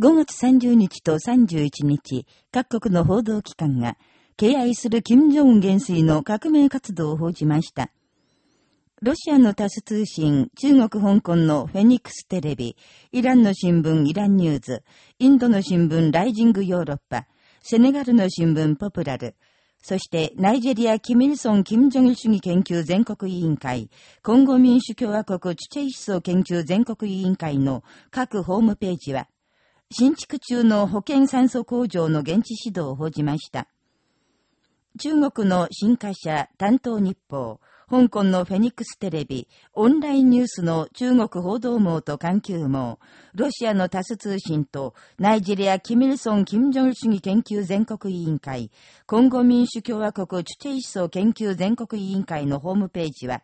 5月30日と31日、各国の報道機関が、敬愛する金正恩元帥の革命活動を報じました。ロシアのタス通信、中国香港のフェニックステレビ、イランの新聞イランニューズ、インドの新聞ライジングヨーロッパ、セネガルの新聞ポプラル、そしてナイジェリア・キミルソン・キム・ジョギ主義研究全国委員会、コンゴ民主共和国チュチェイ思想研究全国委員会の各ホームページは、新築中の保健酸素工場の現地指導を報じました。中国の新華社担当日報、香港のフェニックステレビ、オンラインニュースの中国報道網と環球網、ロシアのタス通信と、ナイジェリア・キミルソン・キム・ジョン主義研究全国委員会、今後民主共和国チュチェイ思想研究全国委員会のホームページは、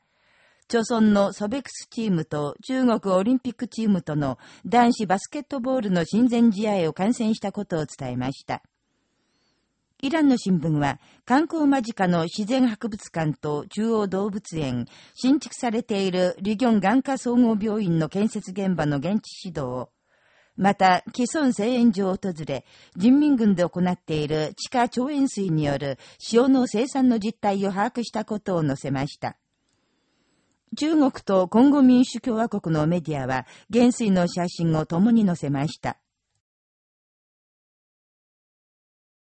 著村のソベックスチームと中国オリンピックチームとの男子バスケットボールの親善試合を観戦したことを伝えました。イランの新聞は、観光間近の自然博物館と中央動物園、新築されているリギョン眼科総合病院の建設現場の現地指導を、また、既存製塩所を訪れ、人民軍で行っている地下超塩水による塩の生産の実態を把握したことを載せました。中国と今後民主共和国のメディアは、元帥の写真を共に載せました。